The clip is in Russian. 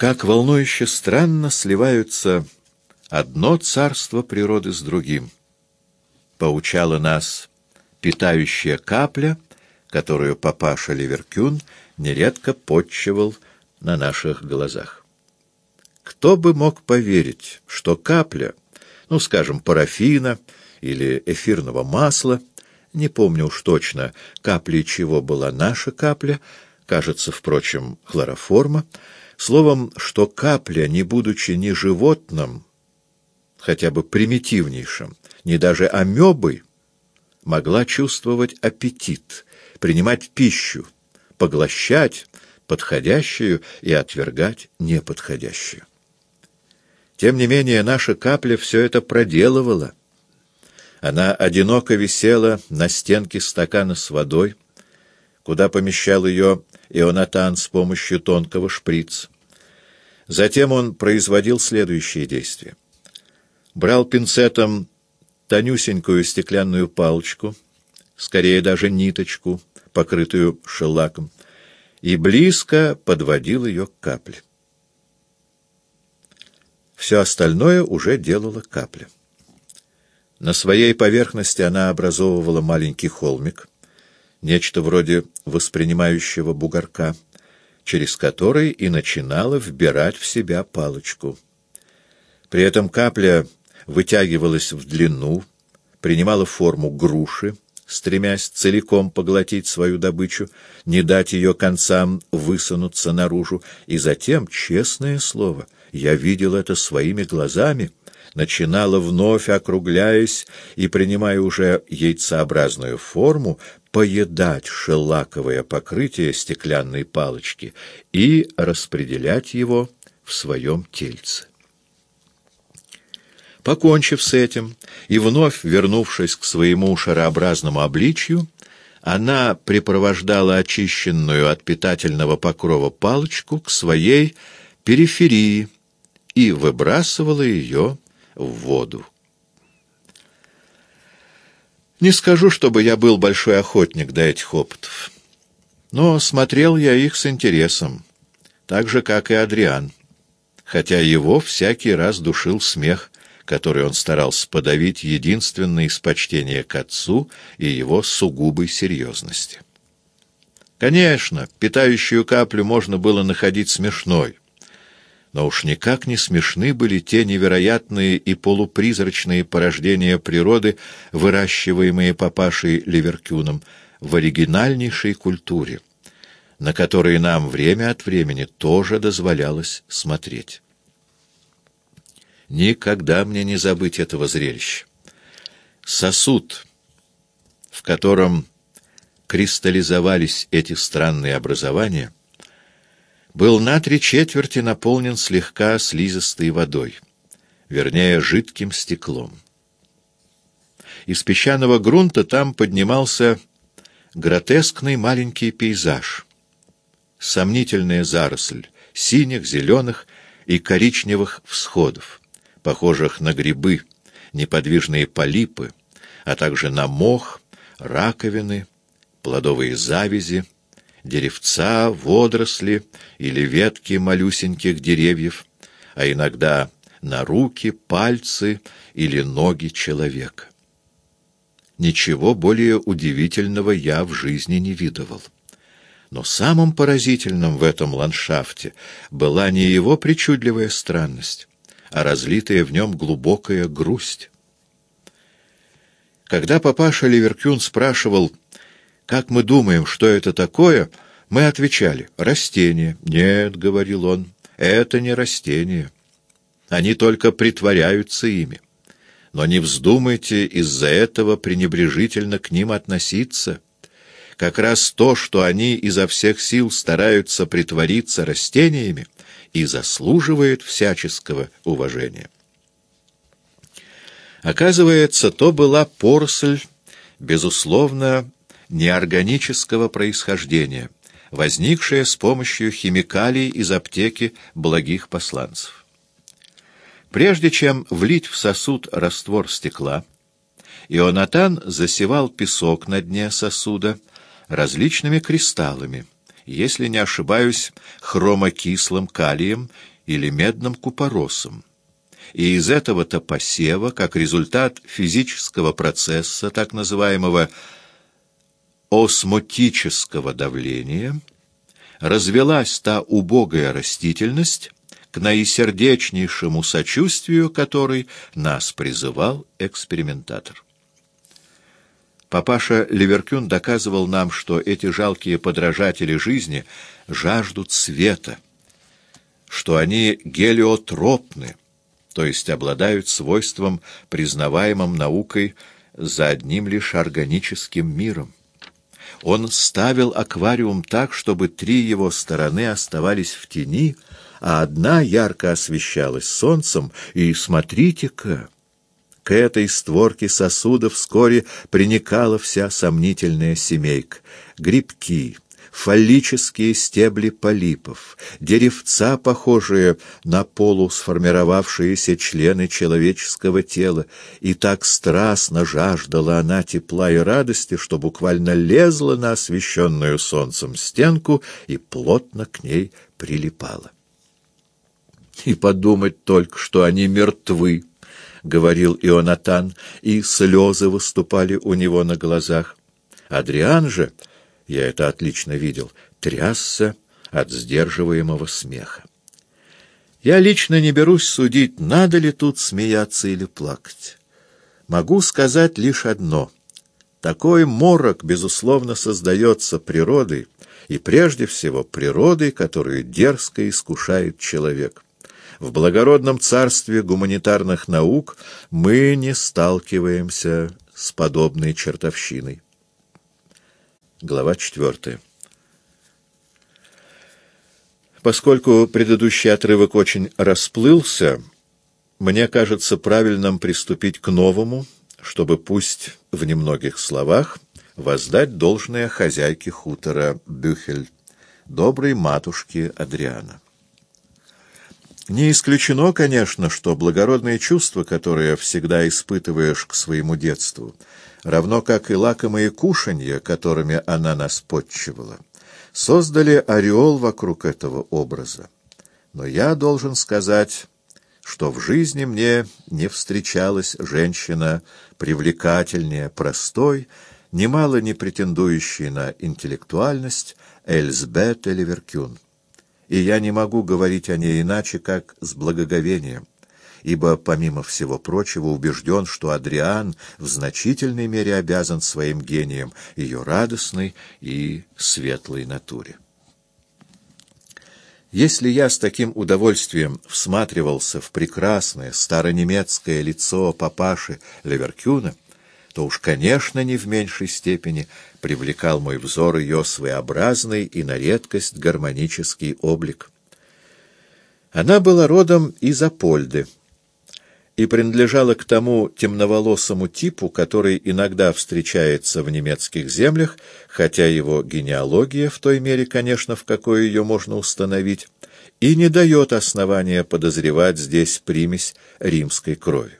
Как волнующе странно сливаются одно царство природы с другим. Поучала нас питающая капля, которую папаша Ливеркюн нередко подчевал на наших глазах. Кто бы мог поверить, что капля, ну, скажем, парафина или эфирного масла, не помню уж точно, каплей чего была наша капля, кажется, впрочем, хлороформа, словом, что капля, не будучи ни животным, хотя бы примитивнейшим, ни даже амебой, могла чувствовать аппетит, принимать пищу, поглощать подходящую и отвергать неподходящую. Тем не менее, наша капля все это проделывала. Она одиноко висела на стенке стакана с водой, куда помещал ее Ионатан с помощью тонкого шприца. Затем он производил следующие действия. Брал пинцетом тонюсенькую стеклянную палочку, скорее даже ниточку, покрытую шелаком, и близко подводил ее к капле. Все остальное уже делала капля. На своей поверхности она образовывала маленький холмик, нечто вроде воспринимающего бугорка, через который и начинала вбирать в себя палочку. При этом капля вытягивалась в длину, принимала форму груши, стремясь целиком поглотить свою добычу, не дать ее концам высунуться наружу, и затем, честное слово, я видел это своими глазами, начинала вновь округляясь и, принимая уже яйцеобразную форму, поедать шелаковое покрытие стеклянной палочки и распределять его в своем тельце. Покончив с этим и вновь вернувшись к своему шарообразному обличью, она припровождала очищенную от питательного покрова палочку к своей периферии и выбрасывала ее в воду. Не скажу, чтобы я был большой охотник до этих опытов, но смотрел я их с интересом, так же, как и Адриан, хотя его всякий раз душил смех, который он старался подавить единственно из почтения к отцу и его сугубой серьезности. Конечно, питающую каплю можно было находить смешной, но уж никак не смешны были те невероятные и полупризрачные порождения природы, выращиваемые папашей Ливеркюном в оригинальнейшей культуре, на которые нам время от времени тоже дозволялось смотреть. Никогда мне не забыть этого зрелища. Сосуд, в котором кристаллизовались эти странные образования, был на три четверти наполнен слегка слизистой водой, вернее, жидким стеклом. Из песчаного грунта там поднимался гротескный маленький пейзаж, сомнительная заросль синих, зеленых и коричневых всходов похожих на грибы, неподвижные полипы, а также на мох, раковины, плодовые завязи, деревца, водоросли или ветки малюсеньких деревьев, а иногда на руки, пальцы или ноги человека. Ничего более удивительного я в жизни не видывал. Но самым поразительным в этом ландшафте была не его причудливая странность, а разлитая в нем глубокая грусть. Когда папаша Ливеркюн спрашивал, как мы думаем, что это такое, мы отвечали «растение». «Нет», — говорил он, — «это не растение. Они только притворяются ими. Но не вздумайте из-за этого пренебрежительно к ним относиться» как раз то, что они изо всех сил стараются притвориться растениями, и заслуживает всяческого уважения. Оказывается, то была поросль, безусловно, неорганического происхождения, возникшая с помощью химикалий из аптеки благих посланцев. Прежде чем влить в сосуд раствор стекла, Ионатан засевал песок на дне сосуда различными кристаллами если не ошибаюсь, хромокислым калием или медным купоросом. И из этого-то посева, как результат физического процесса, так называемого осмотического давления, развелась та убогая растительность, к наисердечнейшему сочувствию которой нас призывал экспериментатор. Папаша Ливеркюн доказывал нам, что эти жалкие подражатели жизни жаждут света, что они гелиотропны, то есть обладают свойством, признаваемым наукой за одним лишь органическим миром. Он ставил аквариум так, чтобы три его стороны оставались в тени, а одна ярко освещалась солнцем, и, смотрите-ка, к этой створке сосудов вскоре приникала вся сомнительная семейка. Грибки, фаллические стебли полипов, деревца, похожие на полусформировавшиеся члены человеческого тела, и так страстно жаждала она тепла и радости, что буквально лезла на освещенную солнцем стенку и плотно к ней прилипала. И подумать только, что они мертвы, — говорил Ионатан, и слезы выступали у него на глазах. Адриан же, я это отлично видел, трясся от сдерживаемого смеха. Я лично не берусь судить, надо ли тут смеяться или плакать. Могу сказать лишь одно. Такой морок, безусловно, создается природой, и прежде всего природой, которую дерзко искушает человек. В благородном царстве гуманитарных наук мы не сталкиваемся с подобной чертовщиной. Глава четвертая. Поскольку предыдущий отрывок очень расплылся, мне кажется правильным приступить к новому, чтобы пусть в немногих словах воздать должное хозяйке хутора Бюхель, доброй матушке Адриана. Не исключено, конечно, что благородные чувства, которые всегда испытываешь к своему детству, равно как и лакомые кушанья, которыми она нас подчивала, создали ореол вокруг этого образа. Но я должен сказать, что в жизни мне не встречалась женщина привлекательнее, простой, немало не претендующей на интеллектуальность Эльзбет Эливеркюн и я не могу говорить о ней иначе, как с благоговением, ибо, помимо всего прочего, убежден, что Адриан в значительной мере обязан своим гением ее радостной и светлой натуре. Если я с таким удовольствием всматривался в прекрасное старонемецкое лицо папаши Леверкюна, то уж, конечно, не в меньшей степени привлекал мой взор ее своеобразный и на редкость гармонический облик. Она была родом из Апольды и принадлежала к тому темноволосому типу, который иногда встречается в немецких землях, хотя его генеалогия, в той мере, конечно, в какой ее можно установить, и не дает основания подозревать здесь примесь римской крови.